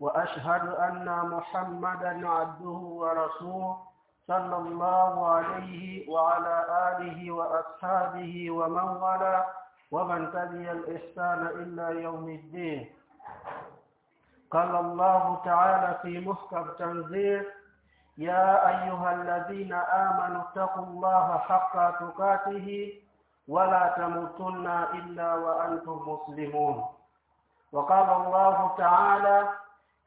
وأشهد أن محمدا عبده ورسوله صلى الله عليه وعلى آله وأصحابه ومن والاه ومن تبع الإحسان إلى يوم الدين. قال الله تعالى في محكم تنزيل يا أيها الذين آمنوا اتقوا الله حق تقاته ولا تموتن إلا وأنتم مسلمون. وقال الله تعالى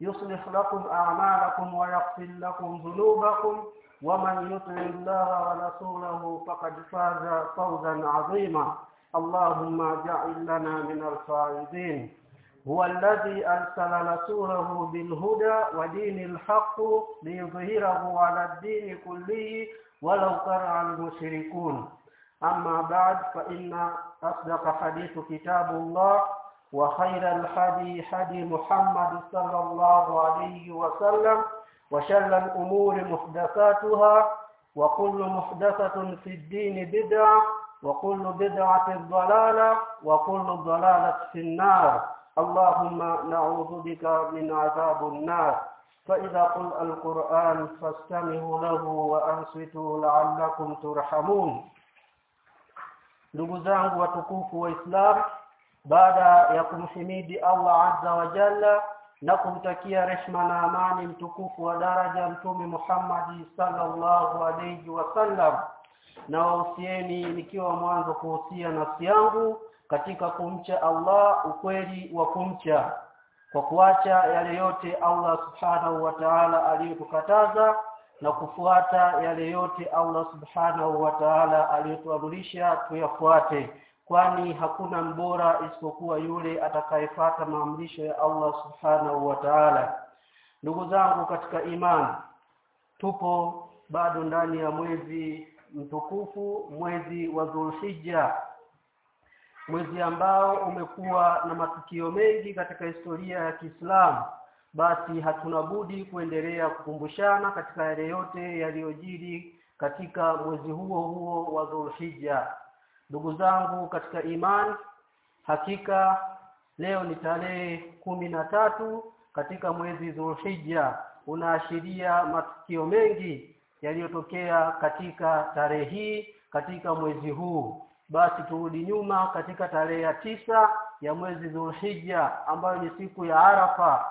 يصلح لكم أعمالكم ويغفر لكم ذنوبكم ومن يطع الله ورسوله فقد فاز فوزا عظيما. اللهم اجعل لنا من الفائزين. هو الذي أرسل رسوله بالهدى ودين الحق ليظهره على الدين كله ولو كره المشركون. أما بعد فإن أصدق حديث كتاب الله. وخير الحدي حدي محمد صلى الله عليه وسلم وشر الأمور محدثاتها وكل محدثة في الدين بدعة وكل بدعة ضلالة وكل ضلالة في النار. اللهم نعوذ بك من عذاب النار. فإذا قل القرآن فاستمعوا له وأنصتوا لعلكم ترحمون. Ndugu zangu Islam baada ya kumhimidi Allah azza wa jalla na kumtakia rehma na amani mtukufu wa daraja mtume Muhammad sallallahu alayhi wasallam na wahusieni nikiwa mwanzo kuhusia nafsi yangu katika kumcha Allah ukweli wa kumcha. Kwa kuacha yale yote Allah subhanahu wa ta'ala aliyotukataza na kufuata yale yote Allah subhanahu wa ta'ala aliyotuamrisha tuyafuate kwani hakuna mbora isipokuwa yule atakayefuata maamrisho ya Allah subhanahu wa ta'ala. Ndugu zangu katika imani tupo bado ndani ya mwezi mtukufu mwezi wa Dhulhijja mwezi ambao umekuwa na matukio mengi katika historia ya Kiislamu. Basi hatuna budi kuendelea kukumbushana katika yale yote yaliyojiri katika mwezi huo huo wa Dhulhijja ndugu zangu katika imani hakika leo ni tarehe kumi na tatu katika mwezi Dhulhijja. Unaashiria matukio mengi yaliyotokea katika tarehe hii katika mwezi huu. Basi turudi nyuma katika tarehe ya tisa ya mwezi Dhulhijja ambayo ni siku ya Arafa.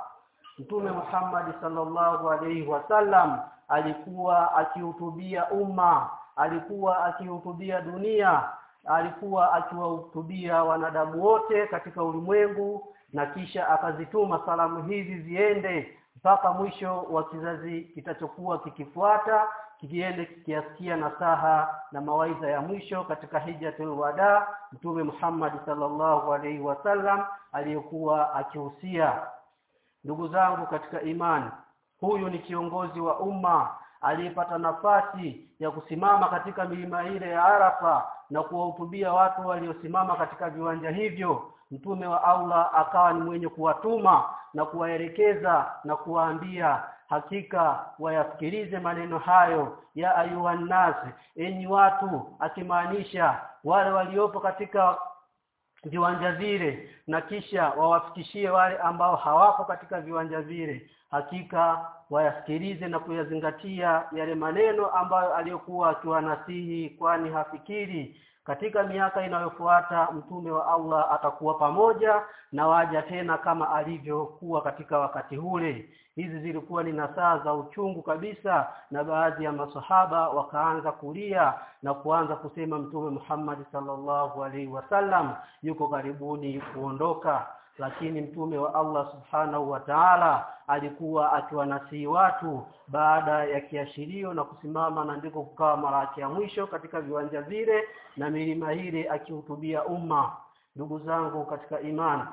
Mtume Muhammad sallallahu alaihi wasallam alikuwa akihutubia umma alikuwa akihutubia dunia alikuwa akiwahutubia wanadamu wote katika ulimwengu na kisha akazituma salamu hizi ziende mpaka mwisho wa kizazi kitachokuwa kikifuata kikiende kikiasikia nasaha na mawaidha ya mwisho katika hijjatul wada mtume Muhammad sallallahu alaihi wasallam aliyokuwa akihusia. Ndugu zangu katika imani huyu ni kiongozi wa umma aliyepata nafasi ya kusimama katika milima ile ya Arafa na kuwahutubia watu waliosimama katika viwanja hivyo mtume wa Allah akawa ni mwenye kuwatuma na kuwaelekeza na kuwaambia hakika wayasikilize maneno hayo ya ayuhan nas. Enyi watu akimaanisha wale waliopo katika viwanja vile na kisha wawafikishie wale ambao hawako katika viwanja vile hakika wayasikilize na kuyazingatia yale maneno ambayo aliyokuwa akiwanasihi kwani hafikiri katika miaka inayofuata mtume wa Allah atakuwa pamoja na waja tena kama alivyokuwa katika wakati ule. Hizi zilikuwa ni nasaa za uchungu kabisa na baadhi ya masahaba wakaanza kulia na kuanza kusema mtume Muhammad sallallahu alaihi wasallam yuko karibuni kuondoka lakini mtume wa Allah subhanahu wa ta'ala alikuwa akiwanasii watu baada ya kiashirio na kusimama na ndiko kukaa mara ya mwisho katika viwanja vile na milima ile akihutubia umma. Ndugu zangu katika imani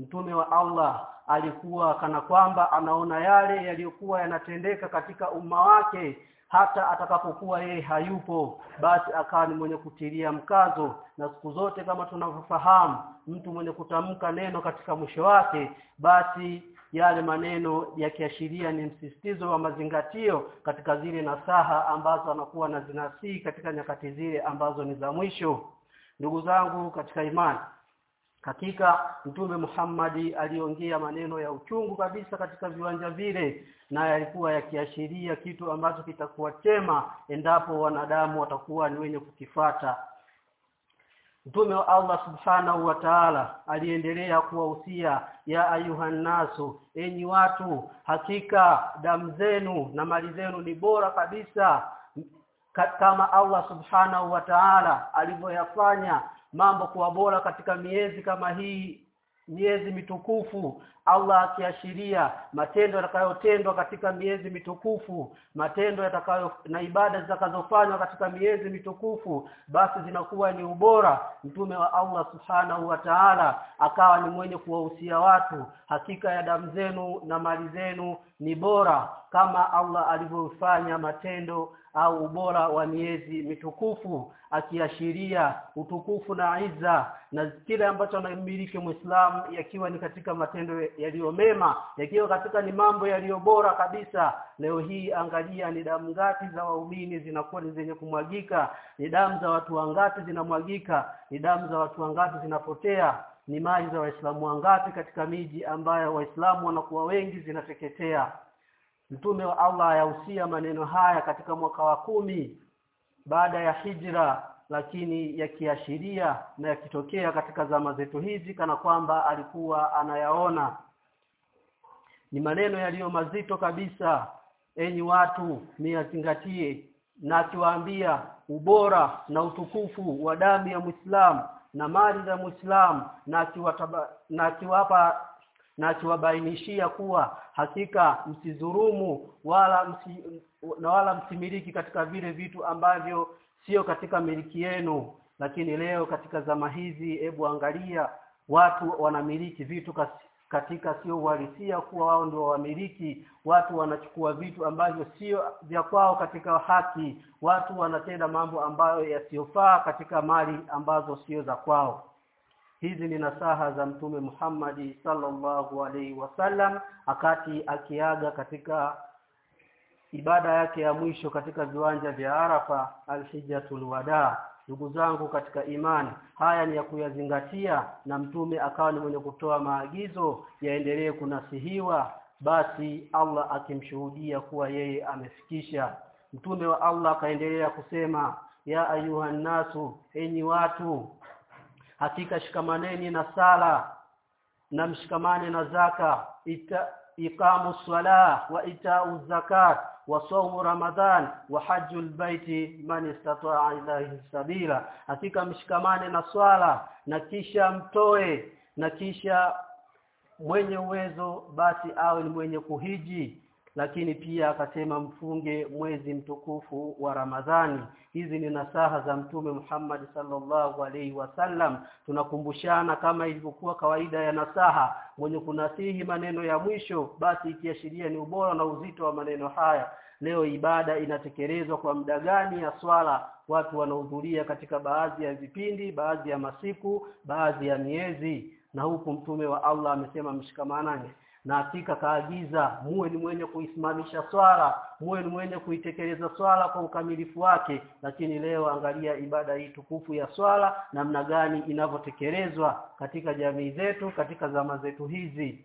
mtume wa Allah alikuwa kana kwamba anaona yale yaliyokuwa yanatendeka katika umma wake hata atakapokuwa yeye hayupo basi akawa ni mwenye kutilia mkazo. Na siku zote kama tunavyofahamu mtu mwenye kutamka neno katika mwisho wake basi yale maneno yakiashiria ni msisitizo wa mazingatio katika zile nasaha ambazo anakuwa na zinasii katika nyakati zile ambazo ni za mwisho. Ndugu zangu katika imani hakika mtume Muhammadi aliongea maneno ya uchungu kabisa katika viwanja vile na yalikuwa yakiashiria kitu ambacho kitakuwa chema endapo wanadamu watakuwa ni wenye kukifata. Mtume wa Allah Subhanahu wa Ta'ala aliendelea kuwahusia ya ayuhan nasu enyi watu hakika damu zenu na mali zenu ni bora kabisa kama Allah Subhanahu wa Ta'ala alivyoyafanya mambo kuwa bora katika miezi kama hii miezi mitukufu. Allah akiashiria matendo yatakayotendwa katika miezi mitukufu matendo yatakayo na ibada zitakazofanywa katika miezi mitukufu basi zinakuwa ni ubora. Mtume wa Allah subhanahu wa ta'ala akawa ni mwenye kuwahusia watu hakika ya damu zenu na mali zenu ni bora kama Allah alivyofanya matendo au ubora wa miezi mitukufu akiashiria utukufu na iza na kile ambacho anamiliki Muislamu yakiwa ni katika matendo yaliyo mema yakiwa katika ni mambo yaliyo bora kabisa. Leo hii angalia ni damu ngapi za waumini zinakuwa ni zenye kumwagika ni damu za watu wangapi zinamwagika ni damu za watu wangapi zinapotea ni mali za waislamu wangapi katika miji ambayo waislamu wanakuwa wengi zinateketea Mtume wa Allah ayahusia maneno haya katika mwaka wa kumi baada ya hijra lakini yakiashiria na yakitokea katika zama zetu hizi kana kwamba alikuwa anayaona. Ni maneno yaliyo mazito kabisa. Enyi watu niyazingatie na akiwaambia ubora na utukufu wa damu ya Muislamu na mali za kiwapa na akiwapa na akiwabainishia kuwa hakika msizurumu wala msi, na wala msimiliki katika vile vitu ambavyo sio katika miliki yenu. Lakini leo katika zama hizi hebu angalia watu wanamiliki vitu katika sio uhalisia kuwa wao ndio wamiliki. Watu wanachukua vitu ambavyo sio vya kwao katika haki. Watu wanatenda mambo ambayo yasiyofaa katika mali ambazo sio za kwao hizi ni nasaha za mtume Muhammad sallallahu alaihi wasallam akati akiaga katika ibada yake ya mwisho katika viwanja vya Arafa alhijjatul wada. Ndugu zangu katika imani haya ni ya kuyazingatia na mtume akawa ni mwenye kutoa maagizo yaendelee kunasihiwa basi Allah akimshuhudia kuwa yeye amefikisha. Mtume wa Allah akaendelea kusema ya ayuhan nasu enyi watu hakika shikamaneni na sala na mshikamane na zaka ita iqamu swala wa itau zakat wa sawmu ramadhan wa hajjul baiti man istata'a ilayhi sabila. Hakika mshikamane na swala na kisha mtoe na kisha mwenye uwezo basi awe ni mwenye kuhiji lakini pia akasema mfunge mwezi mtukufu wa Ramadhani. Hizi ni nasaha za mtume Muhammad sallallahu alaihi wasallam tunakumbushana kama ilivyokuwa kawaida ya nasaha. Mwenye kunasihi maneno ya mwisho basi ikiashiria ni ubora na uzito wa maneno haya. Leo ibada inatekelezwa kwa muda gani ya swala? Watu wanahudhuria katika baadhi ya vipindi baadhi ya masiku baadhi ya miezi. Na huku mtume wa Allah amesema mshikamanane na hakika kaagiza muwe ni mwenye kuisimamisha swala muwe ni mwenye kuitekeleza swala kwa ukamilifu wake. Lakini leo angalia ibada hii tukufu ya swala namna gani inavyotekelezwa katika jamii zetu katika zama zetu hizi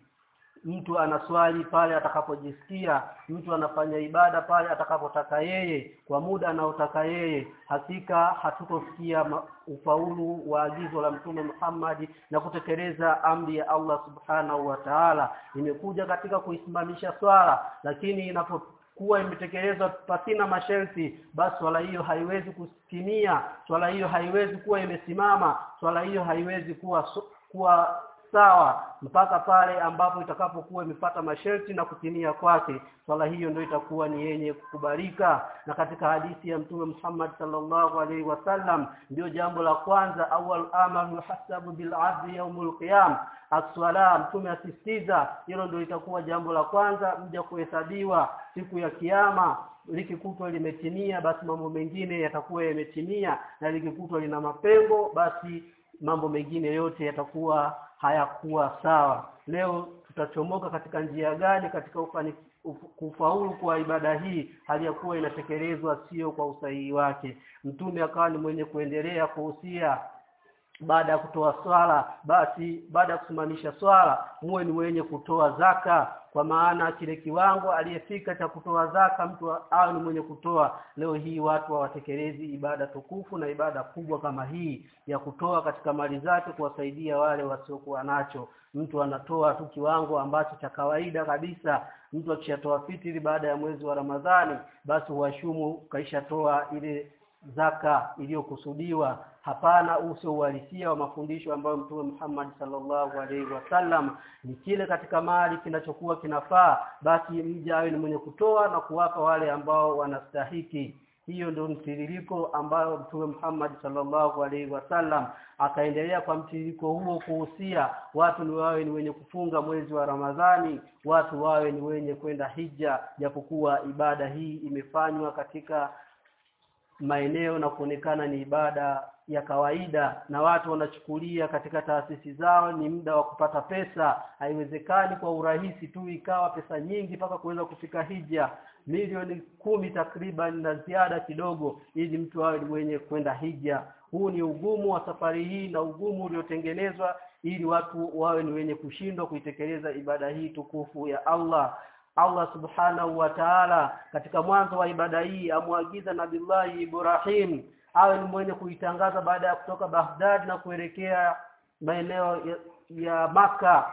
mtu anaswali pale atakapojisikia mtu anafanya ibada pale atakapotaka yeye kwa muda anaotaka yeye. Hakika hatutofikia ufaulu wa agizo la mtume Muhammad na kutekeleza amri ya Allah subhanahu wa ta'ala. Imekuja katika kuisimamisha swala lakini inapo kuwa imetekelezwa pasina masharti basi swala hiyo haiwezi kusimia swala hiyo haiwezi kuwa imesimama swala hiyo haiwezi kuwa kuwa sawa mpaka pale ambapo itakapokuwa imepata masharti na kutimia kwake. Swala hiyo ndio itakuwa ni yenye kukubalika. Na katika hadithi ya mtume Muhammad sallallahu alaihi wasallam ndio jambo la kwanza awal amal muhasabu bil adli yaumul qiyam as-sala mtume asisitiza hilo ndio itakuwa jambo la kwanza mja kuhesabiwa siku ya kiyama. Likikutwa limetimia basi mambo mengine yatakuwa yametimia na likikutwa lina mapengo basi mambo mengine yote yatakuwa hayakuwa sawa. Leo tutachomoka katika njia gani katika ufani, uf, kufaulu kwa ibada hii? Hali ya kuwa inatekelezwa sio kwa usahihi wake. Mtume akawa ni mwenye kuendelea kuhusia baada ya kutoa swala basi baada ya kusimamisha swala muwe ni mwenye kutoa zaka kwa maana kile kiwango aliyefika cha kutoa zaka mtu awe ni mwenye kutoa leo hii watu hawatekelezi ibada tukufu na ibada kubwa kama hii ya kutoa katika mali zake kuwasaidia wale wasiokuwa nacho. Mtu anatoa tu kiwango ambacho cha kawaida kabisa. Mtu akishatoa fitiri baada ya mwezi wa Ramadhani basi huashumu kaishatoa ile zaka iliyokusudiwa. Hapana uso uhalisia wa mafundisho ambayo mtume Muhammad sallallahu alaihi wasallam ni kile katika mali kinachokuwa kinafaa basi mja awe ni mwenye kutoa na kuwapa wale ambao wanastahiki. Hiyo ndio mtiririko ambayo mtume Muhammad sallallahu alaihi wasallam akaendelea kwa mtiririko huo kuhusia. Watu ni wawe ni wenye kufunga mwezi wa Ramadhani watu wawe ni wenye kwenda hija japokuwa ibada hii imefanywa katika maeneo na kuonekana ni ibada ya kawaida na watu wanachukulia katika taasisi zao ni muda wa kupata pesa. Haiwezekani kwa urahisi tu ikawa pesa nyingi mpaka kuweza kufika hija. Milioni kumi takriban na ziada kidogo ili mtu awe mwenye kwenda hija. Huu ni ugumu wa safari hii na ugumu uliotengenezwa ili watu wawe ni wenye kushindwa kuitekeleza ibada hii tukufu ya Allah Allah subhanahu wa ta'ala katika mwanzo wa ibada hii amwagiza Nabillahi Ibrahim awe ni mwenye kuitangaza baada ya kutoka Baghdad na kuelekea maeneo ya, ya maka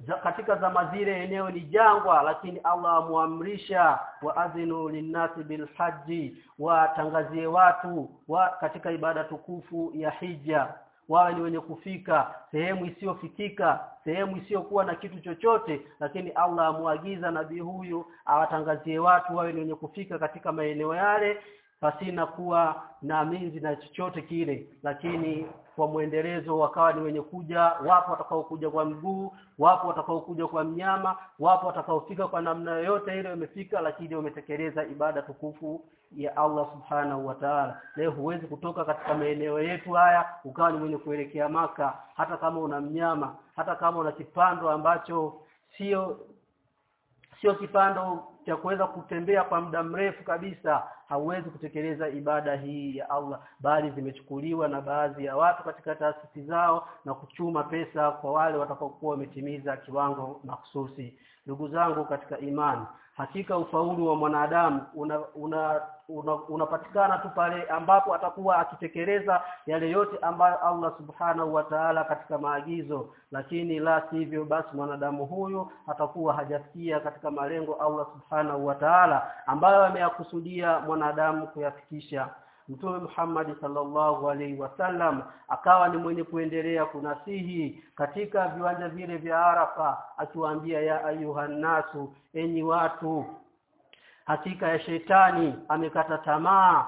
za, katika zama zile eneo ni jangwa lakini Allah amuamrisha waadhinu linnasi bilhaji watangazie watu wa katika ibada tukufu ya hija wawe ni wenye kufika sehemu isiyofikika sehemu isiyokuwa na kitu chochote lakini Allah amuagiza nabii huyu awatangazie watu wawe ni wenye kufika katika maeneo yale pasina kuwa na minzi na chochote kile. Lakini kwa mwendelezo wakawa ni wenye kuja wapo watakao kuja kwa mguu wapo watakao kuja kwa mnyama wapo watakaofika kwa namna yoyote ile wamefika lakini wametekeleza ibada tukufu ya Allah subhanahu wa ta'ala. Leo huwezi kutoka katika maeneo yetu haya ukawa ni mwenye kuelekea maka hata kama una mnyama hata kama una kipando ambacho sio sio kipando cha kuweza kutembea kwa muda mrefu kabisa hauwezi kutekeleza ibada hii ya Allah. Bali zimechukuliwa na baadhi ya watu katika taasisi zao na kuchuma pesa kwa wale watakaokuwa wametimiza kiwango mahsusi ndugu zangu katika imani hakika ufaulu wa mwanadamu una unapatikana una, una tu pale ambapo atakuwa akitekeleza yale yote ambayo Allah subhanahu wa ta'ala katika maagizo. Lakini la sivyo basi mwanadamu huyu atakuwa hajafikia katika malengo Allah subhanahu wa ta'ala ambayo ameyakusudia mwanadamu kuyafikisha Mtume Muhammad sallallahu alaihi wasallam akawa ni mwenye kuendelea kunasihi katika viwanja vile vya Arafa akiwaambia ya ayuhannasu enyi watu hakika ya shetani amekata tamaa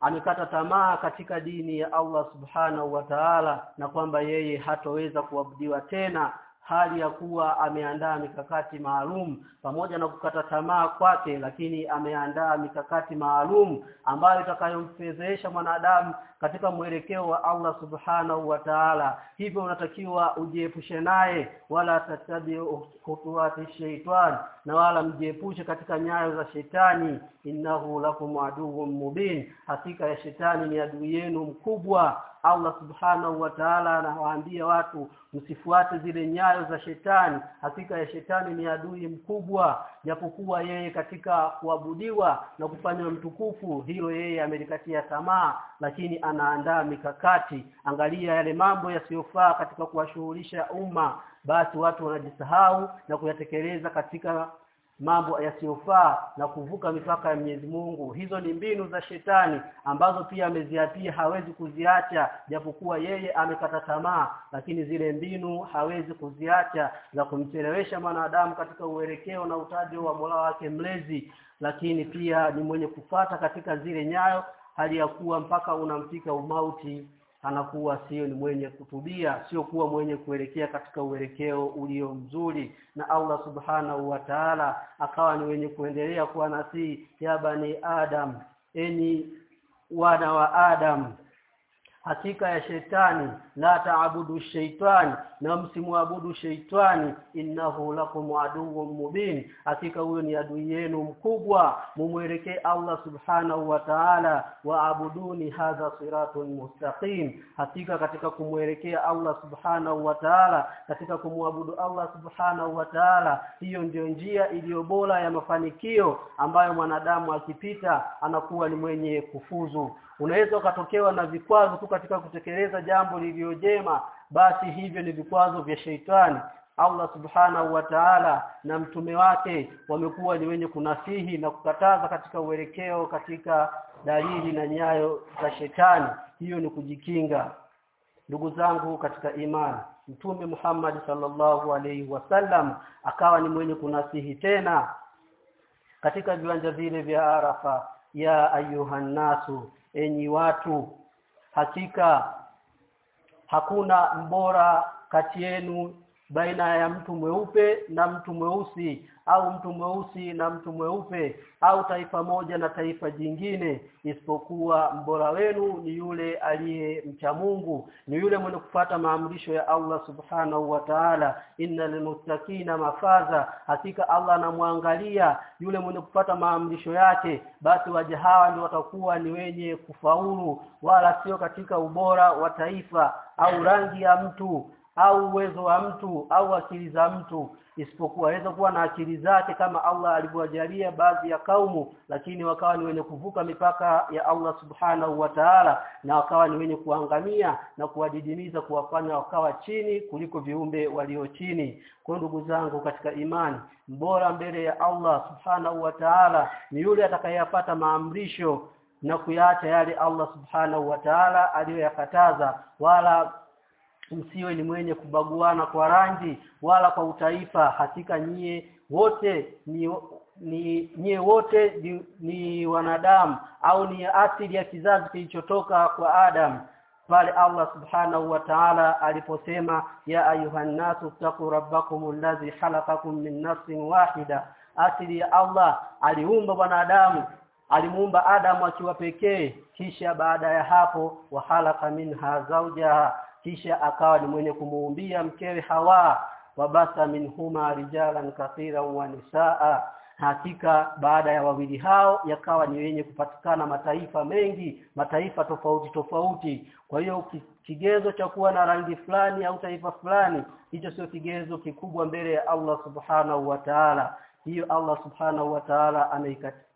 amekata tamaa katika dini ya Allah subhanahu wa ta'ala na kwamba yeye hatoweza kuabudiwa tena hali ya kuwa ameandaa mikakati maalum pamoja na kukata tamaa kwake lakini ameandaa mikakati maalum ambayo itakayomfezesha mwanadamu katika mwelekeo wa Allah subhanahu wa ta'ala. Hivyo unatakiwa ujiepushe naye wala tatabi khutuwati shaitan na wala mjiepushe katika nyayo za shetani. Innahu lakum aduwwun mubin. Hakika ya shetani ni adui yenu mkubwa. Allah subhanahu wa ta'ala anawaambia watu msifuate zile nyayo za shetani. Hakika ya shetani ni adui mkubwa japokuwa yeye katika kuabudiwa na kufanywa mtukufu hilo yeye amelikatia tamaa lakini anaandaa mikakati angalia yale mambo yasiyofaa katika kuwashughulisha umma basi watu wanajisahau na kuyatekeleza katika mambo yasiyofaa na kuvuka mipaka ya Mwenyezi Mungu. Hizo ni mbinu za shetani ambazo pia ameziatia hawezi kuziacha japokuwa yeye amekata tamaa lakini zile mbinu hawezi kuziacha za kumchelewesha mwanadamu katika uelekeo na utajo wa Mola wake mlezi. Lakini pia ni mwenye kufata katika zile nyayo hali ya kuwa mpaka unamfika umauti anakuwa sio ni mwenye kutubia sio kuwa mwenye kuelekea katika uelekeo ulio mzuri. Na Allah subhanahu wa ta'ala akawa ni wenye kuendelea kuwa nasi ya bani adam eni wana wa adam hakika ya shetani la taabudu shaitani na msimwabudu shaitani innahu lakum aduwwun mubin. Hakika huyo ni adui yenu mkubwa mumwelekee Allah subhanahu wa ta'ala waabuduni hadha siratun mustaqim. Hakika katika kumwelekea Allah subhanahu wa ta'ala katika kumwabudu Allah subhanahu wa ta'ala hiyo ndio njia iliyo bora ya mafanikio ambayo mwanadamu akipita anakuwa ni mwenye kufuzu unaweza ukatokewa na vikwazo tu katika kutekeleza jambo lililojema basi hivyo ni vikwazo vya sheitani. Allah subhanahu wa ta'ala na mtume wake wamekuwa ni wenye kunasihi na kukataza katika uelekeo katika dalili na nyayo za shetani hiyo ni kujikinga ndugu zangu katika imani. Mtume Muhammad sallallahu alaihi wasallam akawa ni mwenye kunasihi tena katika viwanja vile vya Arafa ya ayuhan nasu enyi watu. Hakika hakuna mbora kati yenu baina ya mtu mweupe na mtu mweusi au mtu mweusi na mtu mweupe au taifa moja na taifa jingine isipokuwa mbora wenu ni yule aliye mcha Mungu ni yule mwenye kufata maamrisho ya Allah subhanahu wa ta'ala. Innal muttaqina mafaza hakika Allah anamwangalia yule mwenye kufata maamrisho yake. Basi waja hawa ndio watakuwa ni wenye kufaulu wala sio katika ubora wa taifa au rangi ya mtu au uwezo wa mtu au akili za mtu. Isipokuwa aweza kuwa na akili zake kama Allah alivyojalia baadhi ya kaumu lakini wakawa ni wenye kuvuka mipaka ya Allah subhanahu wa ta'ala na wakawa ni wenye kuangamia na kuwadidimiza kuwafanya wakawa chini kuliko viumbe walio chini. Kwa ndugu zangu katika imani mbora mbele ya Allah subhanahu wa ta'ala ni yule atakayeyapata maamrisho na kuyaacha yale Allah subhanahu wa ta'ala aliyoyakataza wala msiwe ni mwenye kubaguana kwa rangi wala kwa utaifa. Hakika nyie wote ni ni nyie wote ni, ni wanadamu au ni asili ya kizazi kilichotoka kwa Adam. Pale Allah subhanahu wa ta'ala aliposema ya ayuhan nasu taqu rabbakum alladhi khalaqakum min nafsin wahida. Asili ya Allah aliumba wanadamu alimuumba Adamu akiwa pekee. Kisha baada ya hapo wa khalaqa minha zawjaha kisha akawa ni mwenye kumuumbia mkewe Hawa wabasa minhuma rijalan kathira wa nisaa. Hakika baada ya wawili hao yakawa ni wenye kupatikana mataifa mengi mataifa tofauti tofauti. Kwa hiyo kigezo cha kuwa na rangi fulani au taifa fulani hicho sio kigezo kikubwa mbele ya Allah subhanahu wa ta'ala hiyo Allah subhanahu wa ta'ala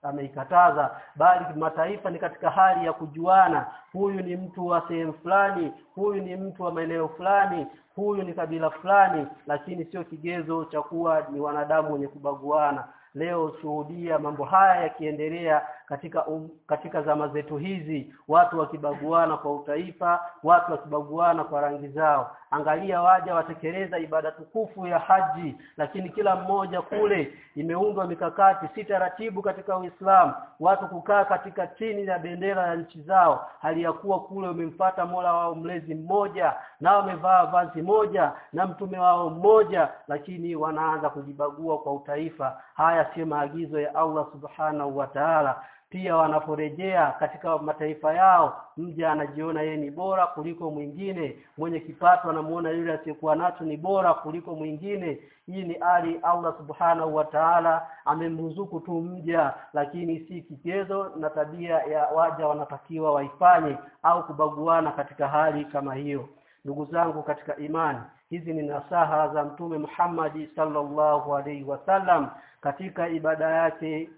ameikataza. Bali mataifa ni katika hali ya kujuana. Huyu ni mtu wa sehemu fulani huyu ni mtu wa maeneo fulani huyu ni kabila fulani. Lakini sio kigezo cha kuwa ni wanadamu wenye kubaguana. Leo shuhudia mambo haya yakiendelea katika um, katika zama zetu hizi watu wakibaguana kwa utaifa watu wakibaguana kwa rangi zao. Angalia waja watekeleza ibada tukufu ya haji lakini kila mmoja kule imeundwa mikakati si taratibu katika Uislamu. Watu kukaa katika chini ya bendera ya nchi zao hali ya kuwa kule umemfata Mola wao mlezi mmoja na wamevaa vazi moja na mtume wao mmoja lakini wanaanza kujibagua kwa utaifa. Haya si maagizo ya Allah subhanahu wa ta'ala pia wanaporejea katika mataifa yao mja anajiona yeye ni bora kuliko mwingine. Mwenye kipato anamuona yule asiyekuwa nacho ni bora kuliko mwingine. Hii ni ali Allah subhanahu wa ta'ala amemruzuku tu mja lakini si kigezo na tabia ya waja wanatakiwa waifanye au kubaguana katika hali kama hiyo. Ndugu zangu katika imani hizi ni nasaha za mtume Muhammad sallallahu alaihi wasallam katika ibada yake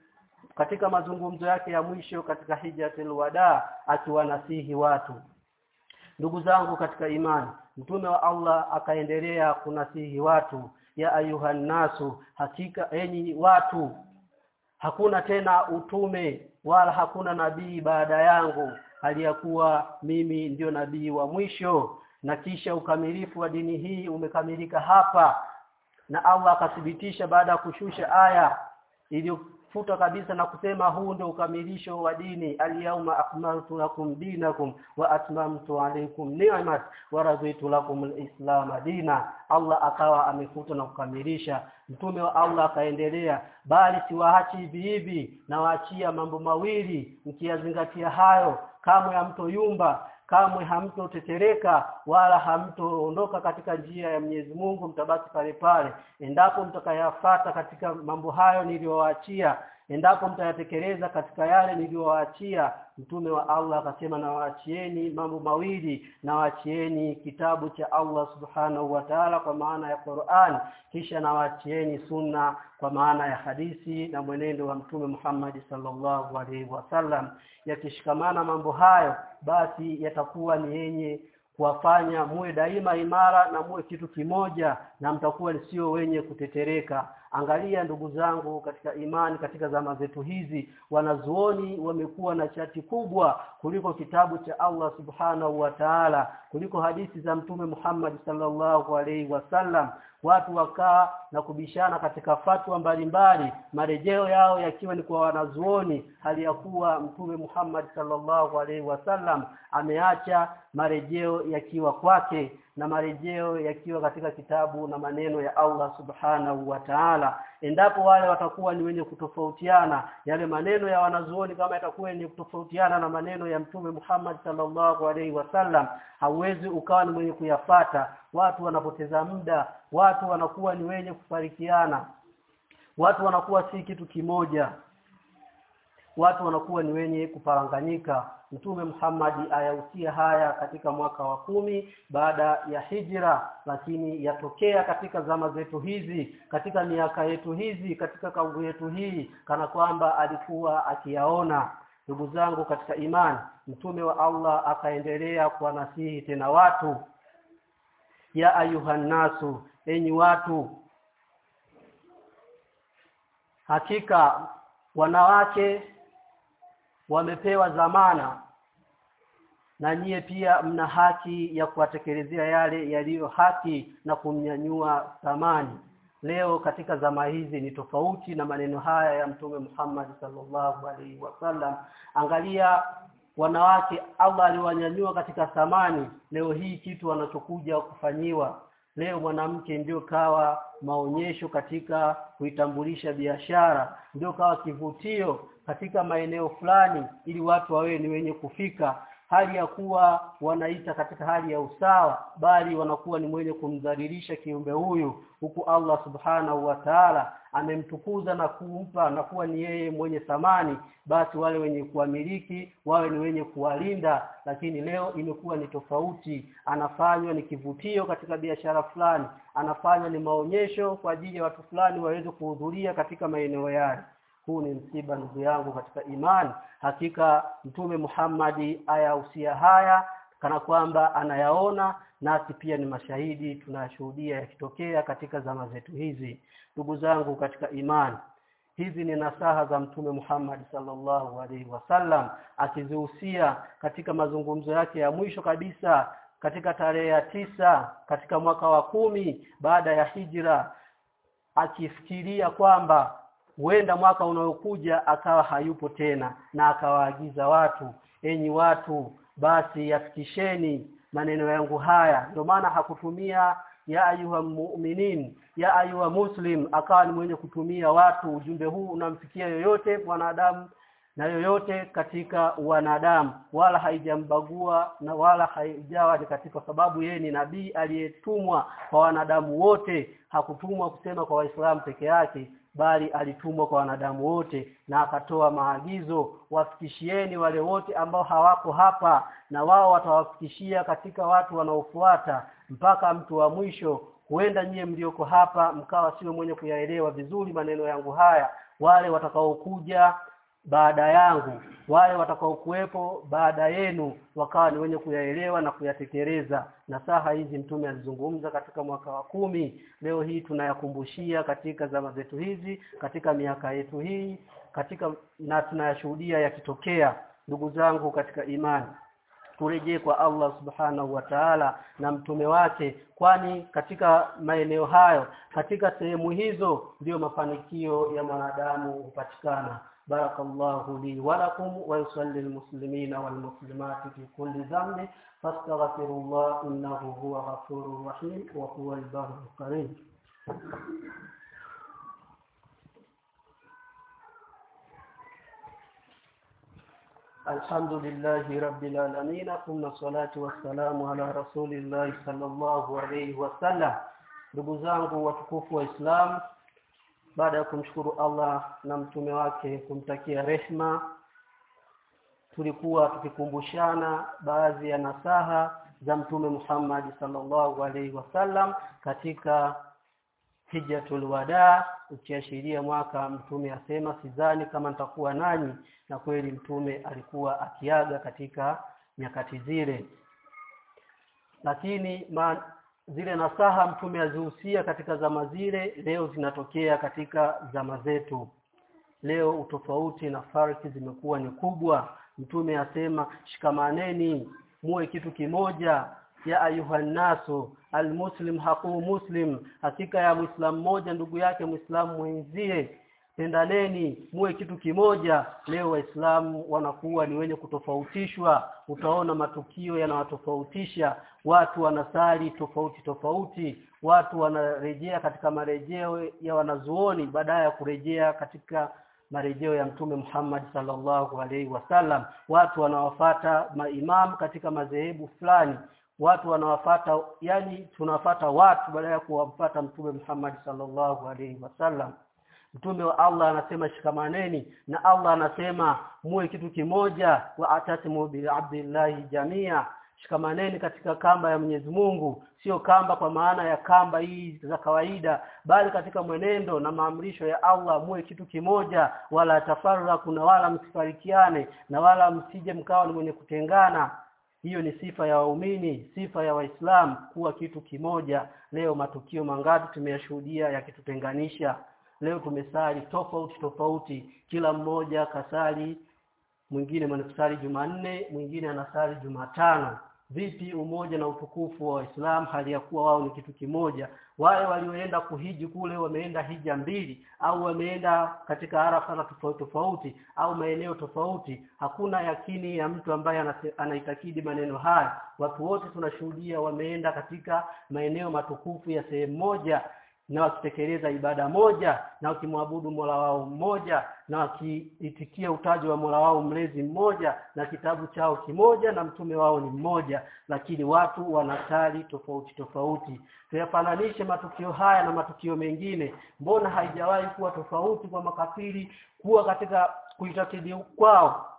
katika mazungumzo yake ya mwisho katika hijatul wada akiwanasihi watu ndugu zangu katika imani mtume wa Allah akaendelea kunasihi watu ya ayuhan nasu hakika enyi watu hakuna tena utume wala hakuna nabii baada yangu aliyakuwa mimi ndio nabii wa mwisho na kisha ukamilifu wa dini hii umekamilika hapa. Na Allah akathibitisha baada ya kushusha aya iliyofuta kabisa na kusema huu ndio ukamilisho wa dini. Al-yawma akmaltu lakum dinakum wa atmamtu alaykum ni'mat wa raditu lakum al-islam dina. Allah akawa amefuta na kukamilisha. Mtume wa Allah akaendelea bali siwaachi hivi hivi na waachia mambo mawili. Mkiyazingatia hayo kamwe hamtoyumba kamwe hamtotetereka wala hamtoondoka katika njia ya Mwenyezi Mungu mtabaki pale pale. Endapo mtakayafata katika mambo hayo niliyowaachia endapo mtayatekeleza katika yale niliyowaachia mtume wa Allah akasema na waachieni mambo mawili na waachieni kitabu cha Allah subhanahu wa ta'ala kwa maana ya Qur'an kisha na waachieni sunna kwa maana ya hadithi na mwenendo wa mtume Muhammad sallallahu alaihi wasallam yakishikamana mambo hayo basi yatakuwa ni yenye kuwafanya muwe daima imara na muwe kitu kimoja na mtakuwa sio wenye kutetereka angalia ndugu zangu katika imani katika zama zetu hizi wanazuoni wamekuwa na chati kubwa kuliko kitabu cha Allah subhanahu wa ta'ala kuliko hadithi za mtume Muhammad sallallahu alaihi wasallam watu wakaa na kubishana katika fatwa mbalimbali marejeo yao yakiwa ni kwa wanazuoni. Hali ya kuwa mtume Muhammad sallallahu alaihi wasallam ameacha marejeo yakiwa kwake na marejeo yakiwa katika kitabu na maneno ya Allah subhanahu wa ta'ala. Endapo wale watakuwa ni wenye kutofautiana yale maneno ya wanazuoni kama itakuwa ni kutofautiana na maneno ya mtume Muhammad sallallahu alaihi wasallam hauwezi ukawa ni mwenye kuyafata. Watu wanapoteza muda watu wanakuwa ni wenye kufarikiana watu wanakuwa si kitu kimoja watu wanakuwa ni wenye kuparanganyika. Mtume Muhammad ayahusia haya katika mwaka wa kumi baada ya hijra lakini yatokea katika zama zetu hizi katika miaka yetu hizi katika kaungu yetu hii kana kwamba alikuwa akiyaona. Ndugu zangu katika imani mtume wa Allah akaendelea kuwanasihi tena watu ya ayuhannasu enyi watu hakika wanawake wamepewa zamana na nyie pia mna haki ya kuwatekelezea yale yaliyo haki na kumnyanyua thamani. Leo katika zama hizi ni tofauti na maneno haya ya mtume Muhammad sallallahu alaihi wasallam. Angalia wanawake Allah aliwanyanyua katika thamani. Leo hii kitu wanachokuja kufanyiwa. Leo mwanamke ndio kawa maonyesho katika kuitambulisha biashara ndio kawa kivutio katika maeneo fulani ili watu wawe ni wenye kufika. Hali ya kuwa wanaita katika hali ya usawa bali wanakuwa ni mwenye kumdhalilisha kiumbe huyu huku Allah subhanahu wa ta'ala amemtukuza na kumpa na kuwa ni yeye mwenye thamani basi wale wenye kuamiliki wawe ni wenye kuwalinda. Lakini leo imekuwa ni tofauti. Anafanywa ni kivutio katika biashara fulani anafanywa ni maonyesho kwa ajili ya watu fulani waweze kuhudhuria katika maeneo yale huu ni msiba ndugu yangu katika imani hakika mtume Muhammadi ayahusia haya kana kwamba anayaona nasi pia ni mashahidi tunashuhudia yakitokea katika zama zetu hizi. Ndugu zangu katika imani hizi ni nasaha za mtume Muhammad sallallahu alaihi wasallam akizihusia katika mazungumzo yake ya mwisho kabisa katika tarehe ya tisa katika mwaka wa kumi baada ya hijra akifikiria kwamba huenda mwaka unaokuja akawa hayupo tena na akawaagiza watu enyi watu basi yafikisheni maneno yangu haya. Ndio maana hakutumia ya ayuha mu'minin ya ayuha muslim akawa ni mwenye kutumia watu ujumbe huu unamfikia yoyote mwanadamu na yoyote katika wanadamu. Wala haijambagua na wala haijawa ni katika sababu yeye ni nabii aliyetumwa kwa wanadamu wote. Hakutumwa kusema kwa waislamu peke yake bali alitumwa kwa wanadamu wote na akatoa maagizo wafikishieni wale wote ambao hawako hapa na wao watawafikishia katika watu wanaofuata mpaka mtu wa mwisho. Huenda nyie mlioko hapa mkawa sio mwenye kuyaelewa vizuri maneno yangu haya wale watakaokuja baada yangu wale watakaokuwepo baada yenu wakawa ni wenye kuyaelewa na kuyatekeleza. Na saha hizi mtume alizungumza katika mwaka wa kumi. Leo hii tunayakumbushia katika zama zetu hizi katika miaka yetu hii katika na tunayashuhudia yakitokea. Ndugu zangu katika imani turejee kwa Allah subhanahu wa ta'ala na mtume wake kwani katika maeneo hayo katika sehemu hizo ndiyo mafanikio ya mwanadamu hupatikana بارك الله لي ولكم ويصلي المسلمين والمسلمات في كل ذنب فاستغفروا الله إنه هو غفور رحيم وهو البر الكريم. الحمد لله رب العالمين ثم الصلاة والسلام على رسول الله صلى الله عليه وسلم. Ndugu zangu watukufu wa Islam baada ya kumshukuru Allah na mtume wake kumtakia rehma tulikuwa tukikumbushana baadhi ya nasaha za mtume Muhammad sallallahu alaihi wasallam katika hijjatul wada ukiashiria mwaka mtume asema sidhani kama nitakuwa nanyi. Na kweli mtume alikuwa akiaga katika nyakati zile. Lakini zile nasaha mtume azihusia katika zama zile leo zinatokea katika zama zetu. Leo utofauti na farki zimekuwa ni kubwa. Mtume asema shikamaneni muwe kitu kimoja. Ya ayuhannasu almuslim haqu muslim. Hakika ya muislam mmoja ndugu yake muislamu mwenzie pendaneni muwe kitu kimoja. Leo waislamu wanakuwa ni wenye kutofautishwa. Utaona matukio yanawatofautisha. Watu wanasali tofauti tofauti. Watu wanarejea katika marejeo ya wanazuoni baadaye ya kurejea katika marejeo ya mtume Muhammad sallallahu alaihi wasallam watu wanawafata maimam katika madhehebu fulani. Watu wanawafata yani tunawafata watu baada ya kuwamfata mtume Muhammad sallallahu alaihi wasallam mtume wa Allah anasema shikamaneni na Allah anasema muwe kitu kimoja wa atatimu bi abdillahi jamia. Shikamaneni katika kamba ya Mwenyezi Mungu sio kamba kwa maana ya kamba hii za kawaida bali katika mwenendo na maamrisho ya Allah muwe kitu kimoja wala tafarraku na wala msifarikiane na wala msije mkawa ni mwenye kutengana. Hiyo ni sifa ya waumini sifa ya waislam kuwa kitu kimoja. Leo matukio mangapi tumeyashuhudia yakitutenganisha leo tumesali tofauti tofauti kila mmoja kasali mwingine mwanasali Jumanne mwingine anasali Jumatano. Vipi umoja na utukufu wa Waislamu hali ya kuwa wao ni kitu kimoja? Wale walioenda kuhiji kule wameenda hija mbili au wameenda katika arafa na tofauti tofauti au maeneo tofauti? Hakuna yakini ya mtu ambaye anaitakidi maneno haya. Watu wote tunashuhudia wameenda katika maeneo matukufu ya sehemu moja na wakitekeleza ibada moja na wakimwabudu Mola wao mmoja na wakiitikia utaji wa Mola wao mlezi mmoja na kitabu chao kimoja na mtume wao ni mmoja. Lakini watu wanatali tofauti tofauti. Tuyafananishe matukio haya na matukio mengine. Mbona haijawahi kuwa tofauti kwa makafiri kuwa katika kuitakidi kwao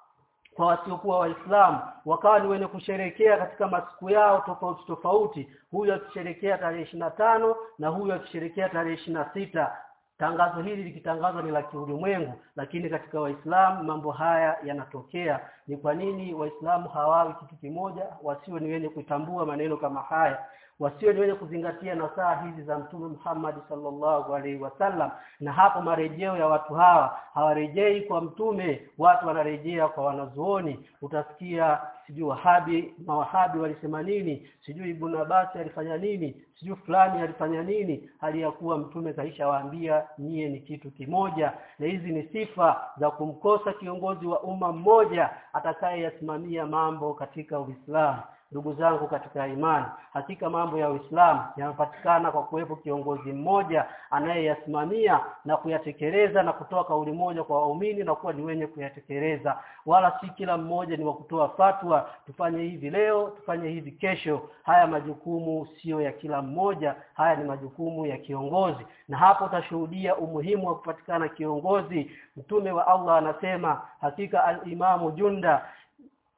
kwa wasiokuwa waislamu wakawa ni wenye kusherekea katika masiku yao tofauti tofauti. Huyu akisherekea tarehe tano na huyu akisherekea tarehe sita. Tangazo hili likitangazwa ni la kiulimwengu lakini katika waislamu mambo haya yanatokea. Ni kwa nini waislamu hawawi kitu kimoja wasio ni wenye kutambua maneno kama haya wasio ni wenye kuzingatia nasaha hizi za mtume Muhammad sallallahu alaihi wasallam na hapo marejeo ya watu hawa hawarejei kwa mtume watu wanarejea kwa wanazuoni. Utasikia sijui wahabi mawahabi walisema nini sijui ibn Abbas alifanya nini sijui fulani alifanya nini. Hali ya kuwa mtume kaisha waambia nyie ni kitu kimoja. Na hizi ni sifa za kumkosa kiongozi wa umma mmoja atakayeyasimamia mambo katika Uislamu ndugu zangu katika imani hakika mambo ya Uislamu yanapatikana kwa kuwepo kiongozi mmoja anayeyasimamia na kuyatekeleza na kutoa kauli moja kwa waumini na kuwa ni wenye kuyatekeleza. Wala si kila mmoja ni wa kutoa fatwa tufanye hivi leo tufanye hivi kesho. Haya majukumu sio ya kila mmoja haya ni majukumu ya kiongozi. Na hapo utashuhudia umuhimu wa kupatikana kiongozi. Mtume wa Allah anasema hakika al-imamu junda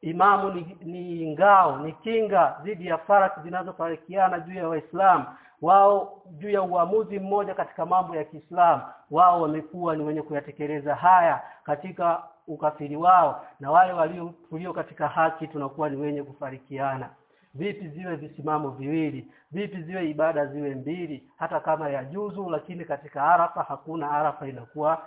imamu ni, ni ngao ni kinga dhidi ya faraki zinazofarikiana juu ya waislamu. Wao juu ya uamuzi mmoja katika mambo ya Kiislamu. Wao wamekuwa ni wenye kuyatekeleza haya katika ukafiri wao. Na wale walio tulio katika haki tunakuwa ni wenye kufarikiana. Vipi ziwe visimamo viwili? Vipi ziwe ibada ziwe mbili? Hata kama ya juzu lakini katika arafa hakuna arafa inakuwa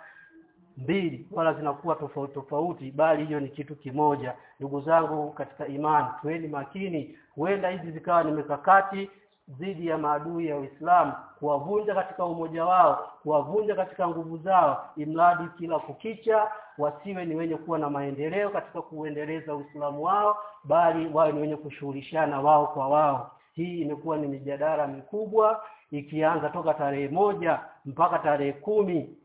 mbili wala zinakuwa tofauti tofauti bali hiyo ni kitu kimoja. Ndugu zangu katika imani tuweni makini. Huenda hizi zikawa ni mikakati dhidi ya maadui ya Uislamu kuwavunja katika umoja wao kuwavunja katika nguvu zao imradi kila kukicha wasiwe ni wenye kuwa na maendeleo katika kuendeleza Uislamu wao bali wawe ni wenye kushughulishana wao kwa wao. Hii imekuwa ni mijadala mikubwa ikianza toka tarehe moja mpaka tarehe kumi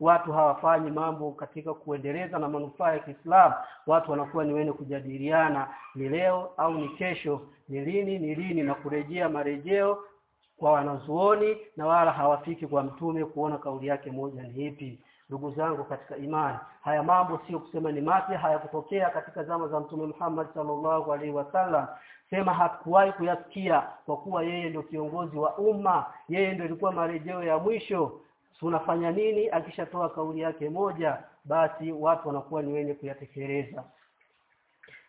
watu hawafanyi mambo katika kuendeleza na manufaa ya Kiislamu. Watu wanakuwa ni wenye kujadiliana ni leo au ni kesho ni lini ni lini na kurejea marejeo kwa wanazuoni na wala hawafiki kwa mtume kuona kauli yake moja ni ipi. Ndugu zangu katika imani haya mambo sio kusema ni mapya hayakutokea katika zama za mtume Muhammad sallallahu alaihi wasallam. Sema hakuwahi kuyasikia kwa kuwa yeye ndio kiongozi wa umma yeye ndio ilikuwa marejeo ya mwisho unafanya nini akishatoa kauli yake moja basi watu wanakuwa ni wenye kuyatekeleza.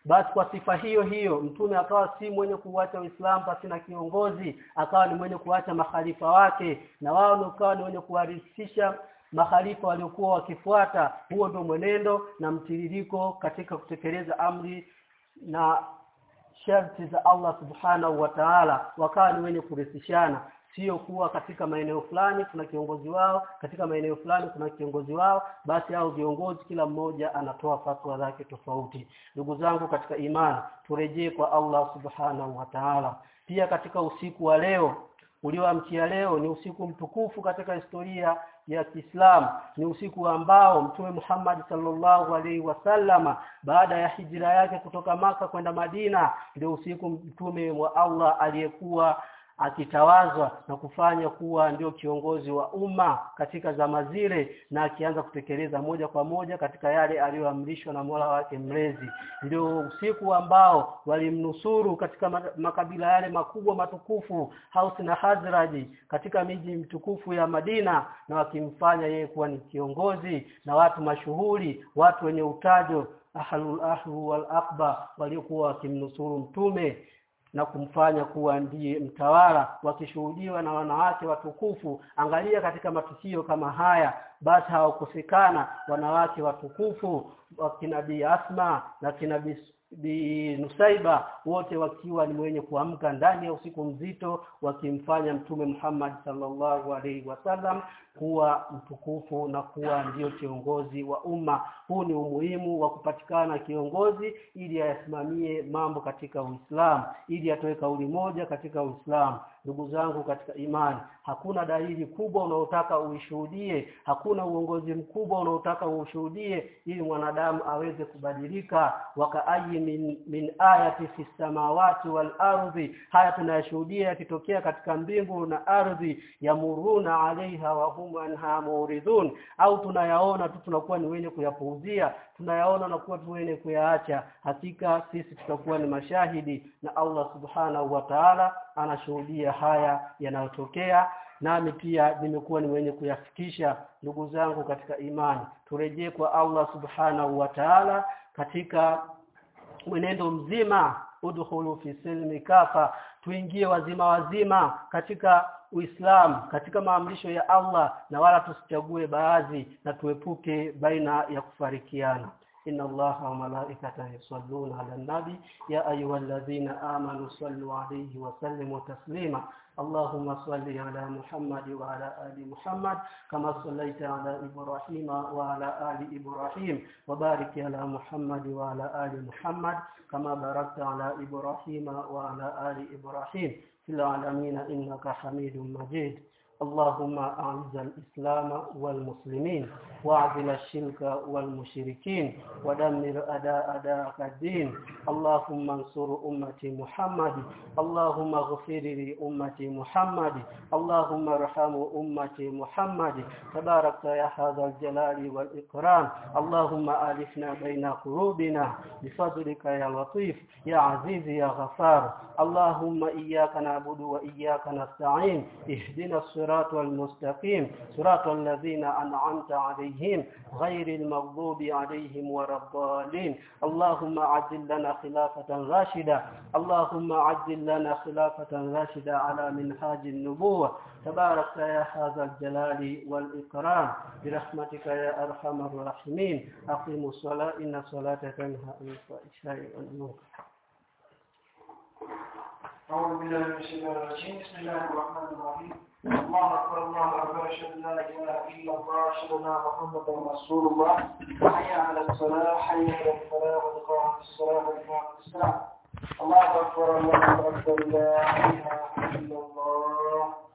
Basi kwa sifa hiyo hiyo mtume akawa si mwenye kuacha Uislamu pasi na kiongozi akawa ni mwenye kuacha makhalifa wake na wao ukawa ni wenye kuharisisha makhalifa waliokuwa wakifuata. Huo ndio mwenendo na mtiririko katika kutekeleza amri na sharti za Allah subhanahu wa ta'ala. Wakawa ni wenye kurisishana sio kuwa katika maeneo fulani kuna kiongozi wao katika maeneo fulani kuna kiongozi wao basi hao viongozi kila mmoja anatoa fatwa zake tofauti. Ndugu zangu katika imani turejee kwa Allah subhanahu wa ta'ala. Pia katika usiku wa leo ulioamkia leo ni usiku mtukufu katika historia ya Kiislamu ni usiku ambao Mtume Muhammad sallallahu alaihi wasallama baada ya hijira yake kutoka maka kwenda Madina ndio usiku mtume wa Allah aliyekuwa akitawazwa na kufanya kuwa ndio kiongozi wa umma katika zama zile na akianza kutekeleza moja kwa moja katika yale aliyoamrishwa na Mola wake mlezi. Ndio usiku ambao walimnusuru katika makabila yale makubwa matukufu Haus na Hazraj katika miji mtukufu ya Madina na wakimfanya yeye kuwa ni kiongozi na watu mashuhuri watu wenye utajo ahlul ahlu wal aqba waliokuwa wakimnusuru mtume na kumfanya kuwa ndiye mtawala wakishuhudiwa na wanawake watukufu. Angalia katika matukio kama haya basi hawakosekana wanawake watukufu wakinabii Asma na kinabii Bi Nusaiba wote wakiwa ni wenye kuamka ndani ya usiku mzito wakimfanya mtume Muhammad sallallahu alaihi wasallam kuwa mtukufu na kuwa ndiyo kiongozi wa umma. Huu ni umuhimu wa kupatikana kiongozi ili ayasimamie mambo katika Uislamu ili atoe kauli moja katika Uislamu. Ndugu zangu katika imani hakuna dalili kubwa unaotaka uishuhudie hakuna uongozi mkubwa unaotaka uushuhudie ili mwanadamu aweze kubadilika. Wakaayi min, min ayati fi samawati wal ardhi haya tunayashuhudia yakitokea katika mbingu na ardhi yamuruna alaiha wa hum anha muridhun au tunayaona tu tunakuwa ni wenye kuyapuuzia tunayaona na kuwa tu wenye kuyaacha. Hakika sisi tutakuwa ni mashahidi na Allah subhanahu wa ta'ala anashuhudia haya yanayotokea. Nami pia nimekuwa ni wenye kuyafikisha ndugu zangu katika imani. Turejee kwa Allah subhanahu wa ta'ala katika mwenendo mzima udkhulu fi silmi kafa tuingie wazima wazima katika Uislamu katika maamrisho ya Allah na wala tusichague baadhi na tuepuke baina ya kufarikiana إن الله وملائكته يصلون على النبي يا أيها الذين آمنوا صلوا عليه وسلموا تسليما اللهم صل على محمد وعلى آل محمد كما صليت على إبراهيم وعلى آل إبراهيم وبارك على محمد وعلى آل محمد كما باركت على إبراهيم وعلى آل إبراهيم في العالمين إنك حميد مجيد. اللهم أعز الإسلام والمسلمين. واعزل الشرك والمشركين ودمر أداء أداءك الدين. اللهم انصر أمة محمد. اللهم اغفر لأمة محمد. اللهم ارحم أمة محمد. تبارك يا هذا الجلال والإكرام. اللهم ألفنا بين قلوبنا. بفضلك يا لطيف يا عزيز يا غفار. اللهم إياك نعبد وإياك نستعين. اهدنا الصراط المستقيم. صراط الذين أنعمت عليهم غير المغضوب عليهم ولا الضالين. اللهم عجل لنا خلافة راشدة. اللهم عجل لنا خلافة راشدة على منهاج النبوة. تبارك يا هذا الجلال والإكرام. برحمتك يا أرحم الراحمين. أقيموا الصلاة إن الصلاة تنهى عن الفحشاء والمنكر. أعوذ بالله من الشيطان الرجيم. بسم الله الرحمن الرحيم. الله أكبر الله أكبر. أشهد أن لا إله إلا الله أشهد أن محمدا رسول الله حي على الصلاة حي على الفلاح قد قامت الصلاة قد قامت الساعة الله أكبر الله أكبر. لا إله إلا الله.